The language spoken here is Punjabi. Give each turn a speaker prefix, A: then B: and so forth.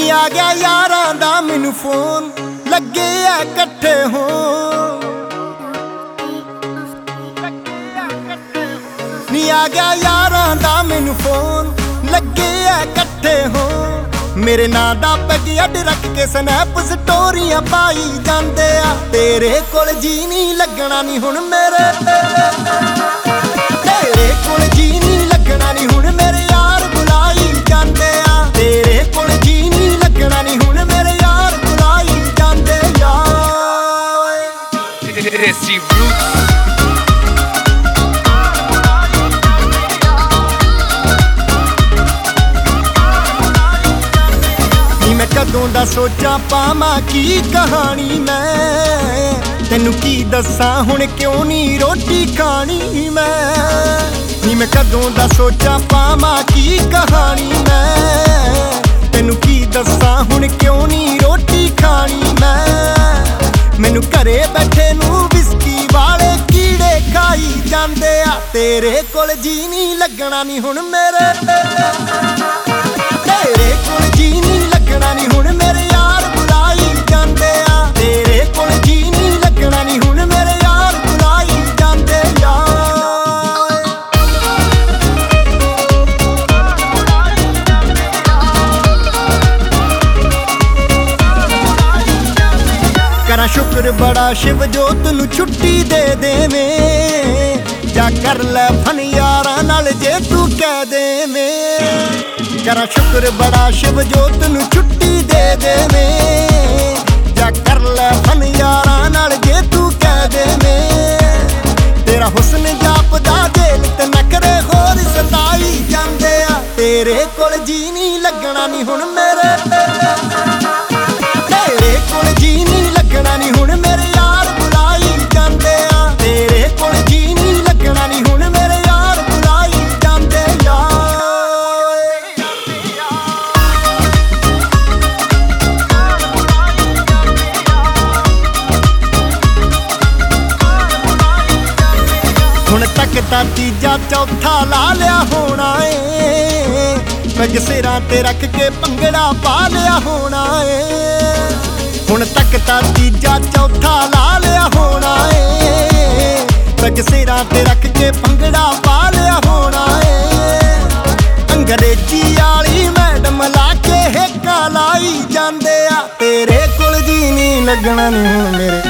A: ਆ ਗਿਆ ਯਾਰਾਂ ਦਾ ਮੈਨੂੰ ਫੋਨ, ਲੱਗੇ ਆ ਇਕੱਠੇ ਹੋਣ। ਨੀ ਆ ਗਿਆ ਯਾਰਾਂ ਦਾ ਮੈਨੂੰ ਫੋਨ, ਲੱਗੇ ਆ ਇਕੱਠੇ ਹੋ ਮੇਰੇ ਨਾਂ ਦਾ ਪੈਗ ਅੱਡ ਰੱਖ ਕੇ ਸਨੈਪ ਸਟੋਰੀਆਂ ਪਾਈ ਜਾਂਦੇ ਆ। ਤੇਰੇ ਕੋਲ ਜੀ ਨਹੀਂ ਲੱਗਣਾ ਨਹੀਂ ਹੁਣ ਮੇਰੇ ਤੇਰੇ
B: Esse Roots.
A: ਨੀ ਮੈਂ ਕਦੋਂ ਦਾ ਸੋਚਾਂ ਪਾਵਾਂ ਕੀ ਕਹਾਣੀ ਮੈਂ? ਤੈਨੂੰ ਕੀ ਦੱਸਾਂ, ਹੁਣ ਕਿਉਂ ਨਹੀਂ ਰੋਟੀ ਖਾਣੀ ਮੈਂ? ਨੀ ਮੈਂ ਕਦੋਂ ਦਾ ਸੋਚਾਂ ਪਾਵਾਂ ਕੀ ਕਹਾਣੀ ਮੈਂ? ਤੇਰੇ ਕੋਲ ਜੀ ਨਹੀਂ ਲੱਗਣਾ ਨਹੀਂ ਹੁਣ ਮੇਰੇ ਤੇਰੇ ਕੋਲ ਜੀ ਨਹੀਂ ਲੱਗਣਾ ਨਹੀਂ ਹੁਣ ਮੇਰੇ ਯਾਰ ਬੁਲਾਈ ਜਾਂਦੇ ਆ। ਤੇਰੇ ਕੋਲ ਜੀ ਨਹੀਂ ਲੱਗਣਾ ਨਹੀਂ ਹੁਣ ਮੇਰੇ ਯਾਰ ਬੁਲਾਈ ਜਾਂਦੇ ਆ। ਕਰਾਂ ਸ਼ੁਕਰ ਬੜਾ ਸ਼ਿਵ ਜੋਤ ਨੂੰ ਛੁੱਟੀ ਦੇ ਦੇਵੇਂ। ਕਰ ਲੈ ਯਾਰਾਂ ਨਾਲ ਜੇ ਤੂੰ ਕਹਿ ਦੇਵੇਂ। ਕਰਾਂ ਸ਼ੁਕਰ ਬੜਾ ਸ਼ਿਵ ਜੋਤ ਨੂੰ ਛੁੱਟੀ ਦੇ ਦੇਵੇਂ। ਜਾਂ ਕਰ ਲੈ ਫਨ ਯਾਰਾਂ ਨਾਲ ਜੇ ਤੂੰ ਕਹਿ ਦੇਵੇਂ। ਤੇਰਾ ਹੁਸਨ ਜਾਪਦਾ ਦਿਲ ਤੇ ਨਖਰੇ ਹੋਰ ਸਤਾਈ ਜਾਂਦੇ ਆ। ਤੇਰੇ ਕੋਲ ਜੀ ਨਹੀਂ ਲੱਗਣਾ ਨਹੀਂ ਹੁਣ ਮੇਰੇ ਹੁਣ ਤੱਕ ਤਾਂ ਤੀਜਾ ਚੌਥਾ ਲਾ ਲਿਆ ਹੋਣਾ ਏ। ਪੱਗ ਸਿਰਾਂ ਤੇ ਰੱਖ ਕੇ ਭੰਗੜਾ ਪਾ ਲਿਆ ਹੋਣਾ ਏ। ਹੁਣ ਤੱਕ ਤਾਂ ਤੀਜਾ ਚੌਥਾ ਲਾ ਲਿਆ ਹੋਣਾ ਏ। ਪੱਗ ਸਿਰਾਂ ਤੇ ਰੱਖ ਕੇ ਭੰਗੜਾ ਪਾ ਲਿਆ ਹੋਣਾ ਏ। ਅੰਗਰੇਜ਼ੀ ਵਾਲੀ ਮੈਡਮ ਲਾ ਕੇ ਹੇਕਾ ਲਾਈ ਜਾਂਦੇ ਆ। ਤੇਰੇ ਕੋਲ ਜੀ ਨਹੀਂ ਲੱਗਣਾ ਨਹੀਂ ਮੇਰੇ।